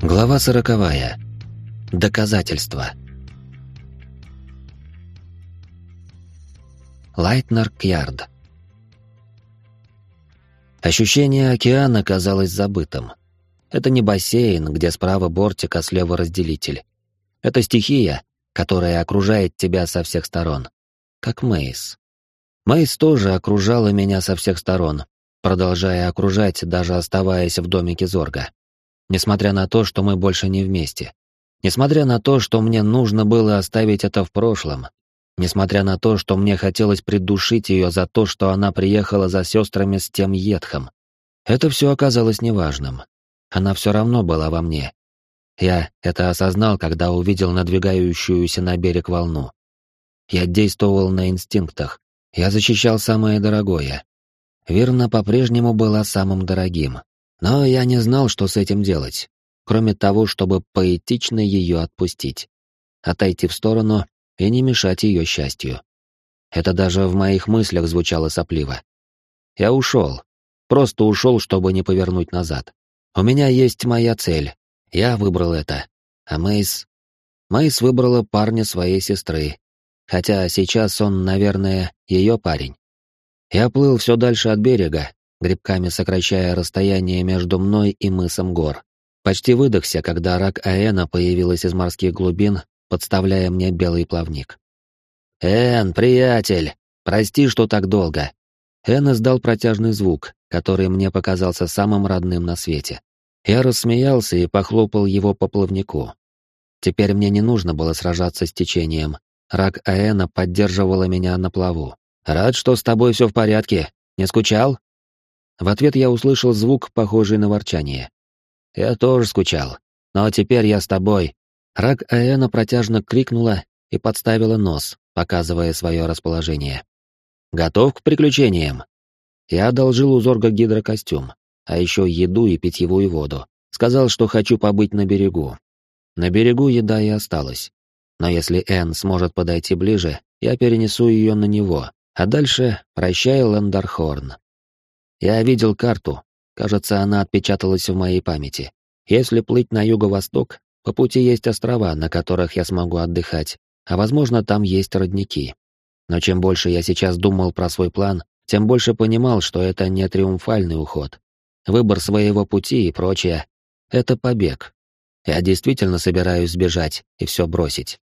Глава сороковая. Доказательства. Лайтнер Кьярд. Ощущение океана казалось забытым. Это не бассейн, где справа бортик, а слева разделитель. Это стихия, которая окружает тебя со всех сторон. Как Мейс. Мейс тоже окружала меня со всех сторон, продолжая окружать, даже оставаясь в домике Зорга. Несмотря на то, что мы больше не вместе. Несмотря на то, что мне нужно было оставить это в прошлом. Несмотря на то, что мне хотелось придушить ее за то, что она приехала за сестрами с тем едхом. Это все оказалось неважным. Она все равно была во мне. Я это осознал, когда увидел надвигающуюся на берег волну. Я действовал на инстинктах. Я защищал самое дорогое. Верно по-прежнему была самым дорогим. Но я не знал, что с этим делать, кроме того, чтобы поэтично ее отпустить. Отойти в сторону и не мешать ее счастью. Это даже в моих мыслях звучало сопливо. Я ушел. Просто ушел, чтобы не повернуть назад. У меня есть моя цель. Я выбрал это. А Мейс... Мейс выбрала парня своей сестры. Хотя сейчас он, наверное, ее парень. Я плыл все дальше от берега, грибками сокращая расстояние между мной и мысом гор. Почти выдохся, когда рак Аэна появилась из морских глубин, подставляя мне белый плавник. «Эн, приятель! Прости, что так долго!» Эн издал протяжный звук, который мне показался самым родным на свете. Я рассмеялся и похлопал его по плавнику. Теперь мне не нужно было сражаться с течением. Рак Аэна поддерживала меня на плаву. «Рад, что с тобой все в порядке. Не скучал?» В ответ я услышал звук, похожий на ворчание. «Я тоже скучал. Но теперь я с тобой». Рак Аэна протяжно крикнула и подставила нос, показывая свое расположение. «Готов к приключениям?» Я одолжил у Зорга гидрокостюм, а еще еду и питьевую воду. Сказал, что хочу побыть на берегу. На берегу еда и осталась. Но если Энн сможет подойти ближе, я перенесу ее на него, а дальше прощай, Ландархорн. Я видел карту. Кажется, она отпечаталась в моей памяти. Если плыть на юго-восток, по пути есть острова, на которых я смогу отдыхать, а возможно, там есть родники. Но чем больше я сейчас думал про свой план, тем больше понимал, что это не триумфальный уход. Выбор своего пути и прочее — это побег. Я действительно собираюсь сбежать и все бросить.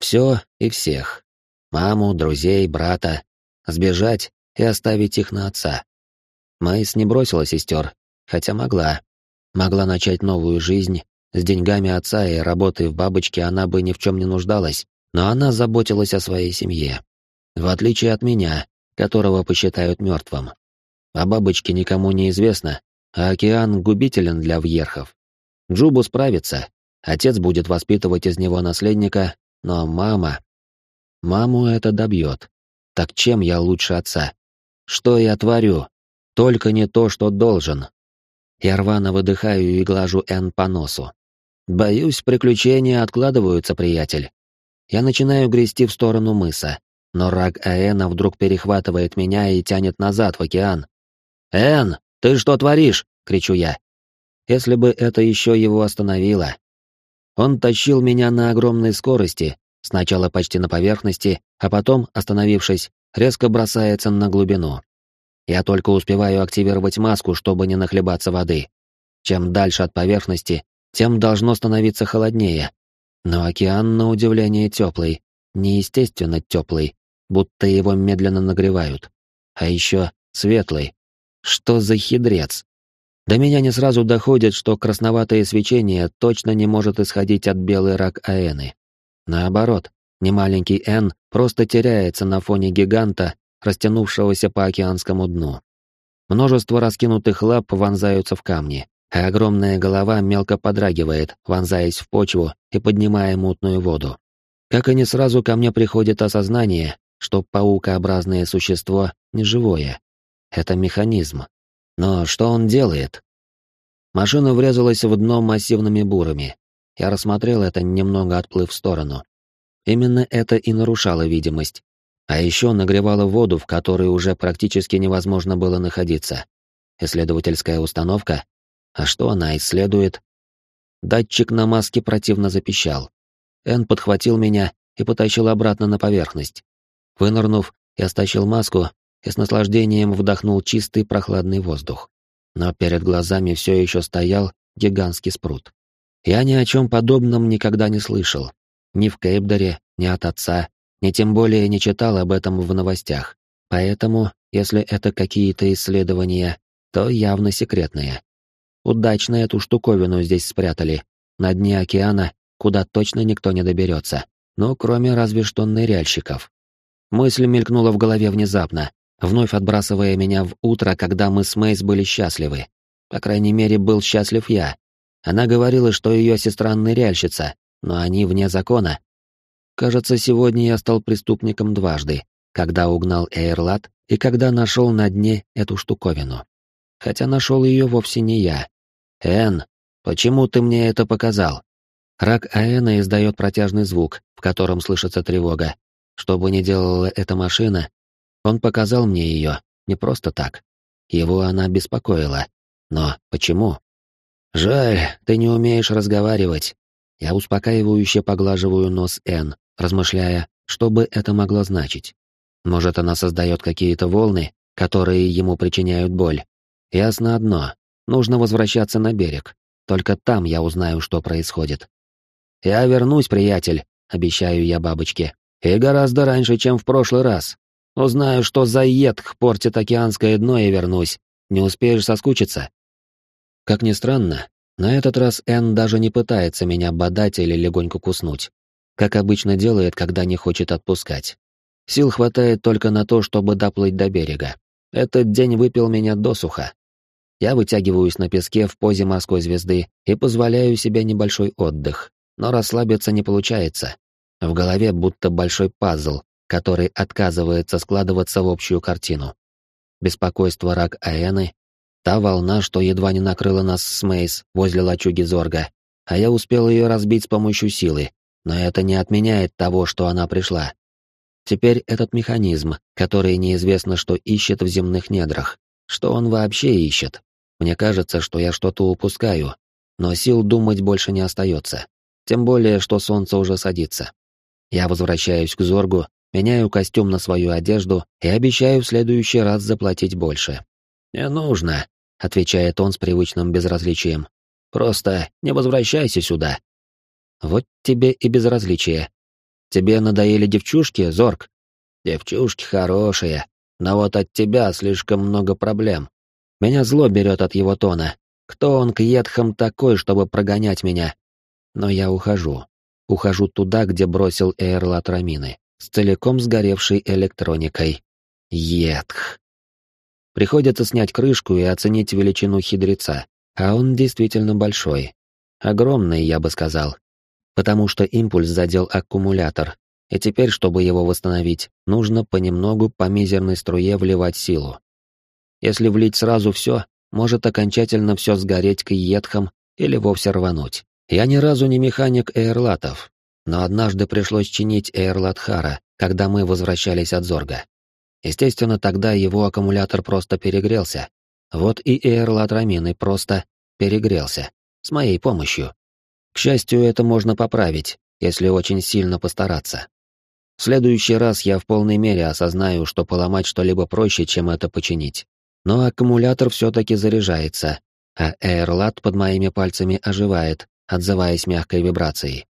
Все и всех. Маму, друзей, брата. Сбежать и оставить их на отца. Майс не бросила сестер, хотя могла. Могла начать новую жизнь, с деньгами отца и работой в бабочке она бы ни в чем не нуждалась, но она заботилась о своей семье. В отличие от меня, которого посчитают мертвым. О бабочке никому не известно, а океан губителен для вьерхов. Джубу справится, отец будет воспитывать из него наследника, но мама... Маму это добьет. Так чем я лучше отца? Что я творю? Только не то, что должен. Я рвано выдыхаю и глажу Н по носу. Боюсь, приключения откладываются, приятель. Я начинаю грести в сторону мыса, но рак Аэна вдруг перехватывает меня и тянет назад в океан. «Эн, ты что творишь?» — кричу я. Если бы это еще его остановило. Он тащил меня на огромной скорости, сначала почти на поверхности, а потом, остановившись, резко бросается на глубину. Я только успеваю активировать маску, чтобы не нахлебаться воды. Чем дальше от поверхности, тем должно становиться холоднее. Но океан, на удивление, теплый, неестественно теплый, будто его медленно нагревают. А еще светлый. Что за хидрец? До меня не сразу доходит, что красноватое свечение точно не может исходить от белой рак Аэны. Наоборот, немаленький Н просто теряется на фоне гиганта, растянувшегося по океанскому дну. Множество раскинутых лап вонзаются в камни, а огромная голова мелко подрагивает, вонзаясь в почву и поднимая мутную воду. Как и не сразу ко мне приходит осознание, что паукообразное существо не живое. Это механизм. Но что он делает? Машина врезалась в дно массивными бурами. Я рассмотрел это, немного отплыв в сторону. Именно это и нарушало видимость, а еще нагревала воду, в которой уже практически невозможно было находиться. Исследовательская установка? А что она исследует? Датчик на маске противно запищал. Эн подхватил меня и потащил обратно на поверхность. Вынырнув, я стащил маску и с наслаждением вдохнул чистый прохладный воздух. Но перед глазами все еще стоял гигантский спрут. Я ни о чем подобном никогда не слышал. Ни в Кейпдоре, ни от отца, ни тем более не читал об этом в новостях. Поэтому, если это какие-то исследования, то явно секретные. Удачно эту штуковину здесь спрятали, на дне океана, куда точно никто не доберется. Ну, кроме разве что ныряльщиков. Мысль мелькнула в голове внезапно, вновь отбрасывая меня в утро, когда мы с Мейс были счастливы. По крайней мере, был счастлив я. Она говорила, что ее сестра ныряльщица, но они вне закона. Кажется, сегодня я стал преступником дважды, когда угнал Эйрлат и когда нашел на дне эту штуковину. Хотя нашел ее вовсе не я. Эн, почему ты мне это показал? Рак Аэна издает протяжный звук, в котором слышится тревога, что бы ни делала эта машина, он показал мне ее не просто так. Его она беспокоила. Но почему? Жаль, ты не умеешь разговаривать. Я успокаивающе поглаживаю нос Н, размышляя, что бы это могло значить. Может, она создает какие-то волны, которые ему причиняют боль. Ясно одно. Нужно возвращаться на берег. Только там я узнаю, что происходит. Я вернусь, приятель, обещаю я бабочке. И гораздо раньше, чем в прошлый раз. Узнаю, что за едх портит океанское дно и вернусь. Не успеешь соскучиться?» Как ни странно, на этот раз Энн даже не пытается меня бодать или легонько куснуть, как обычно делает, когда не хочет отпускать. Сил хватает только на то, чтобы доплыть до берега. Этот день выпил меня досуха. Я вытягиваюсь на песке в позе морской звезды и позволяю себе небольшой отдых, но расслабиться не получается. В голове будто большой пазл, который отказывается складываться в общую картину. Беспокойство рак Аэны, та волна, что едва не накрыла нас с Мейс возле лачуги Зорга, а я успел ее разбить с помощью силы, но это не отменяет того, что она пришла. Теперь этот механизм, который неизвестно, что ищет в земных недрах, что он вообще ищет. Мне кажется, что я что-то упускаю, но сил думать больше не остается. Тем более, что солнце уже садится. Я возвращаюсь к Зоргу, меняю костюм на свою одежду и обещаю в следующий раз заплатить больше. «Не нужно», — отвечает он с привычным безразличием. «Просто не возвращайся сюда». «Вот тебе и безразличие. Тебе надоели девчушки, Зорг?» «Девчушки хорошие, но вот от тебя слишком много проблем. Меня зло берет от его тона. Кто он к едхам такой, чтобы прогонять меня? Но я ухожу. Ухожу туда, где бросил Эйрлат Рамины, с целиком сгоревшей электроникой. Едх. Приходится снять крышку и оценить величину хидреца, а он действительно большой. Огромный, я бы сказал. Потому что импульс задел аккумулятор, и теперь, чтобы его восстановить, нужно понемногу по мизерной струе вливать силу. Если влить сразу все, может окончательно все сгореть к едхам или вовсе рвануть. Я ни разу не механик эйрлатов, но однажды пришлось чинить эйрлат Хара, когда мы возвращались от Зорга. Естественно, тогда его аккумулятор просто перегрелся. Вот и эйрлат Рамины просто перегрелся. С моей помощью. К счастью, это можно поправить, если очень сильно постараться. В следующий раз я в полной мере осознаю, что поломать что-либо проще, чем это починить. Но аккумулятор все-таки заряжается, а эйрлат под моими пальцами оживает, отзываясь мягкой вибрацией.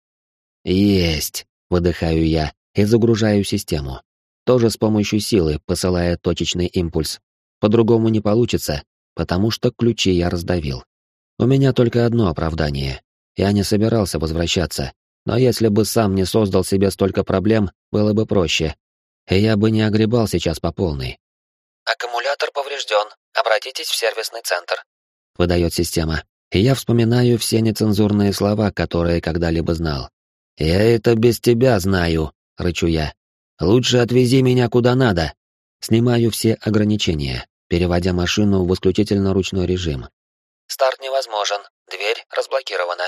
«Есть!» — выдыхаю я и загружаю систему. Тоже с помощью силы, посылая точечный импульс. По-другому не получится, потому что ключи я раздавил. У меня только одно оправдание. Я не собирался возвращаться, но если бы сам не создал себе столько проблем, было бы проще. И я бы не огребал сейчас по полной. «Аккумулятор поврежден. Обратитесь в сервисный центр», — выдает система и я вспоминаю все нецензурные слова, которые когда-либо знал. «Я это без тебя знаю», — рычу я. «Лучше отвези меня куда надо». Снимаю все ограничения, переводя машину в исключительно ручной режим. «Старт невозможен. Дверь разблокирована».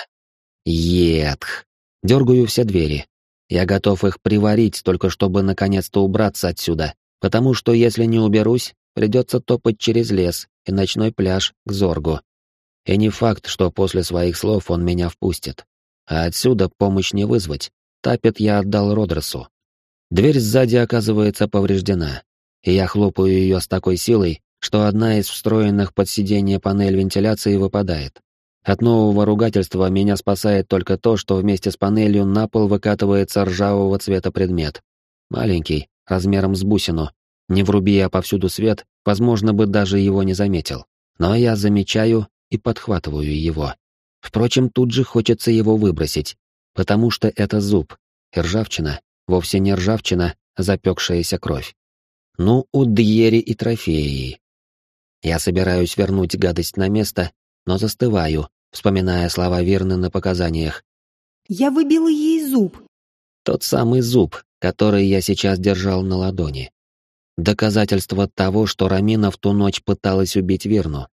Едх. Дергаю все двери. Я готов их приварить, только чтобы наконец-то убраться отсюда, потому что если не уберусь, придется топать через лес и ночной пляж к Зоргу. И не факт, что после своих слов он меня впустит. А отсюда помощь не вызвать. Тапет я отдал Родресу. Дверь сзади оказывается повреждена, и я хлопаю ее с такой силой, что одна из встроенных под сиденье панель вентиляции выпадает. От нового ругательства меня спасает только то, что вместе с панелью на пол выкатывается ржавого цвета предмет. Маленький, размером с бусину. Не вруби я повсюду свет, возможно бы даже его не заметил. Но я замечаю и подхватываю его. Впрочем, тут же хочется его выбросить, потому что это зуб. И ржавчина, вовсе не ржавчина, а запекшаяся кровь. Ну, у Дьери и трофеи. Я собираюсь вернуть гадость на место, но застываю, вспоминая слова Верны на показаниях. «Я выбила ей зуб». Тот самый зуб, который я сейчас держал на ладони. Доказательство того, что Рамина в ту ночь пыталась убить Верну.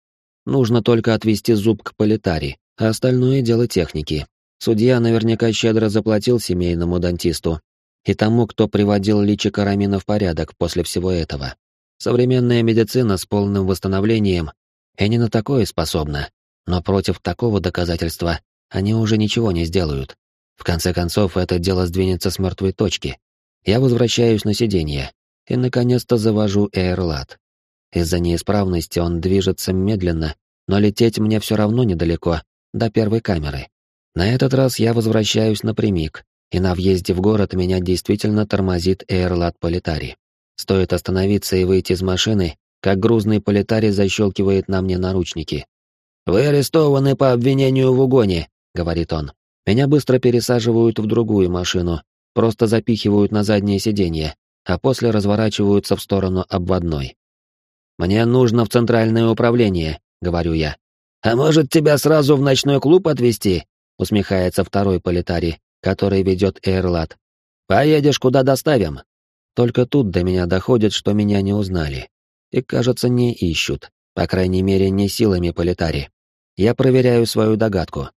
Нужно только отвести зуб к Политари, а остальное дело техники. Судья наверняка щедро заплатил семейному дантисту и тому, кто приводил личико Рамина в порядок после всего этого. Современная медицина с полным восстановлением и не на такое способна, но против такого доказательства они уже ничего не сделают. В конце концов, это дело сдвинется с мертвой точки. Я возвращаюсь на сиденье и, наконец-то, завожу Эйрлат. Из-за неисправности он движется медленно, но лететь мне все равно недалеко, до первой камеры. На этот раз я возвращаюсь напрямик, и на въезде в город меня действительно тормозит Эйрлат Политари. Стоит остановиться и выйти из машины, как грузный Политари защелкивает на мне наручники. «Вы арестованы по обвинению в угоне», — говорит он. Меня быстро пересаживают в другую машину, просто запихивают на заднее сиденье, а после разворачиваются в сторону обводной. «Мне нужно в центральное управление», — говорю я. «А может, тебя сразу в ночной клуб отвезти?» — усмехается второй политарий, который ведет Эйрлат. «Поедешь, куда доставим». Только тут до меня доходит, что меня не узнали. И, кажется, не ищут, по крайней мере, не силами политари. Я проверяю свою догадку.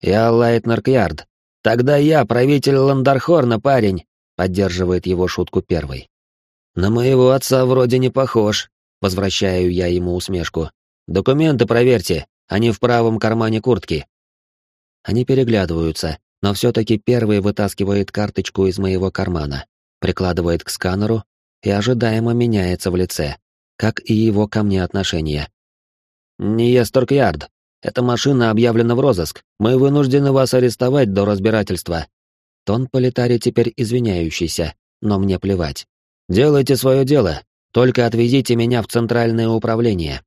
«Я Лайтнер Кьярд. Тогда я правитель Ландархорна, парень», — поддерживает его шутку первый. «На моего отца вроде не похож», — возвращаю я ему усмешку. «Документы проверьте, они в правом кармане куртки». Они переглядываются, но все-таки первый вытаскивает карточку из моего кармана, прикладывает к сканеру и ожидаемо меняется в лице, как и его ко мне отношение. «Ниестор Кьярд, эта машина объявлена в розыск. Мы вынуждены вас арестовать до разбирательства». Тон политари теперь извиняющийся, но мне плевать. «Делайте свое дело, только отвезите меня в центральное управление».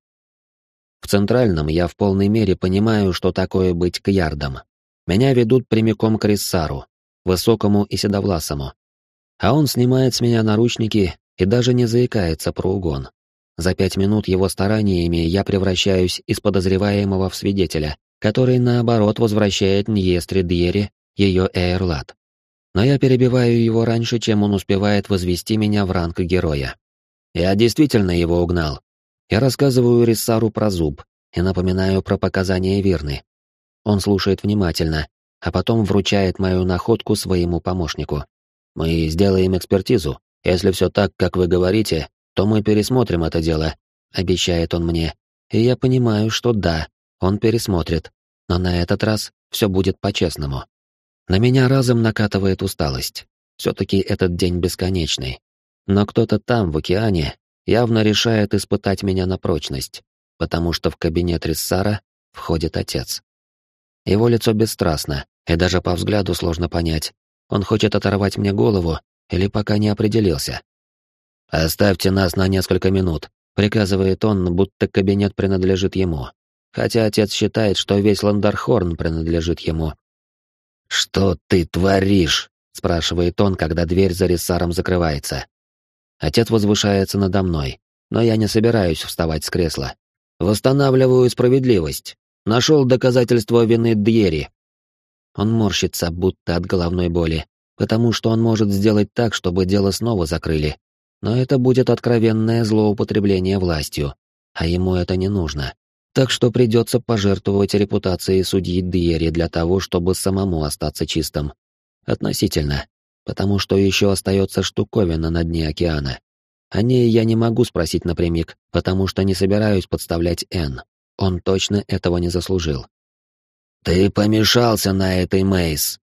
В центральном я в полной мере понимаю, что такое быть кьярдом. Меня ведут прямиком к Риссару, высокому и седовласому. А он снимает с меня наручники и даже не заикается про угон. За пять минут его стараниями я превращаюсь из подозреваемого в свидетеля, который, наоборот, возвращает Ньестре Дьере ее Эйрлат. Но я перебиваю его раньше, чем он успевает возвести меня в ранг героя. Я действительно его угнал. Я рассказываю Риссару про зуб и напоминаю про показания Вирны. Он слушает внимательно, а потом вручает мою находку своему помощнику. Мы сделаем экспертизу. Если все так, как вы говорите, то мы пересмотрим это дело», — обещает он мне. И я понимаю, что да, он пересмотрит, но на этот раз все будет по-честному. На меня разом накатывает усталость. Все-таки этот день бесконечный. Но кто-то там, в океане, явно решает испытать меня на прочность, потому что в кабинет Риссара входит отец. Его лицо бесстрастно, и даже по взгляду сложно понять, он хочет оторвать мне голову или пока не определился. «Оставьте нас на несколько минут», — приказывает он, будто кабинет принадлежит ему. Хотя отец считает, что весь Ландархорн принадлежит ему. «Что ты творишь?» — спрашивает он, когда дверь за Рессаром закрывается. Отец возвышается надо мной, но я не собираюсь вставать с кресла. Восстанавливаю справедливость. Нашел доказательство вины Дьери. Он морщится, будто от головной боли, потому что он может сделать так, чтобы дело снова закрыли, но это будет откровенное злоупотребление властью, а ему это не нужно. Так что придется пожертвовать репутацией судьи Дьери для того, чтобы самому остаться чистым. Относительно, потому что еще остается штуковина на дне океана. О ней я не могу спросить напрямик, потому что не собираюсь подставлять Н. он точно этого не заслужил. «Ты помешался на этой Мейс!»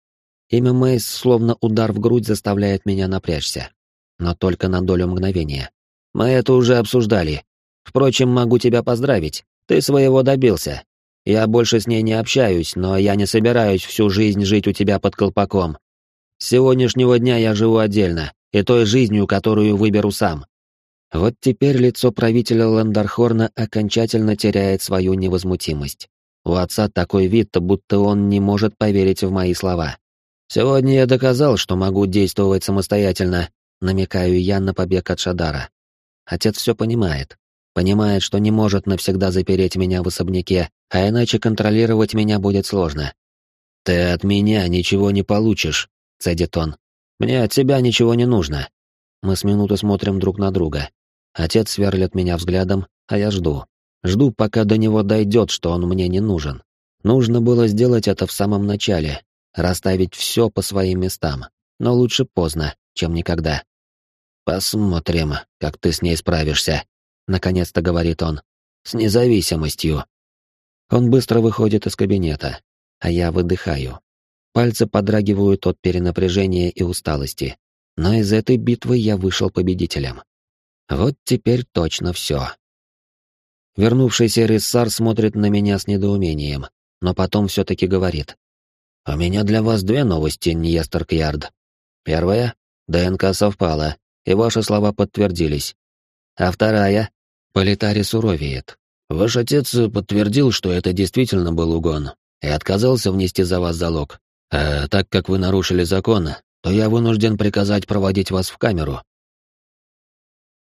Имя Мейс словно удар в грудь заставляет меня напрячься. Но только на долю мгновения. Мы это уже обсуждали. Впрочем, могу тебя поздравить. Ты своего добился. Я больше с ней не общаюсь, но я не собираюсь всю жизнь жить у тебя под колпаком. С сегодняшнего дня я живу отдельно, и той жизнью, которую выберу сам. Вот теперь лицо правителя Ландархорна окончательно теряет свою невозмутимость. У отца такой вид, будто он не может поверить в мои слова. Сегодня я доказал, что могу действовать самостоятельно, намекаю я на побег от Шадара. Отец все понимает. Понимает, что не может навсегда запереть меня в особняке, а иначе контролировать меня будет сложно. «Ты от меня ничего не получишь», — цедит он. «Мне от тебя ничего не нужно». Мы с минуты смотрим друг на друга. Отец сверлит меня взглядом, а я жду. Жду, пока до него дойдет, что он мне не нужен. Нужно было сделать это в самом начале, расставить все по своим местам. Но лучше поздно, чем никогда. «Посмотрим, как ты с ней справишься», — наконец-то говорит он. «С независимостью». Он быстро выходит из кабинета, а я выдыхаю. Пальцы подрагивают от перенапряжения и усталости. Но из этой битвы я вышел победителем. Вот теперь точно все. Вернувшийся Риссар смотрит на меня с недоумением, но потом все-таки говорит. «У меня для вас две новости, Ньестер Кьярд. Первая — ДНК совпала, и ваши слова подтвердились. А вторая — Политари суровеет. Ваш отец подтвердил, что это действительно был угон, и отказался внести за вас залог. А так как вы нарушили закон, то я вынужден приказать проводить вас в камеру.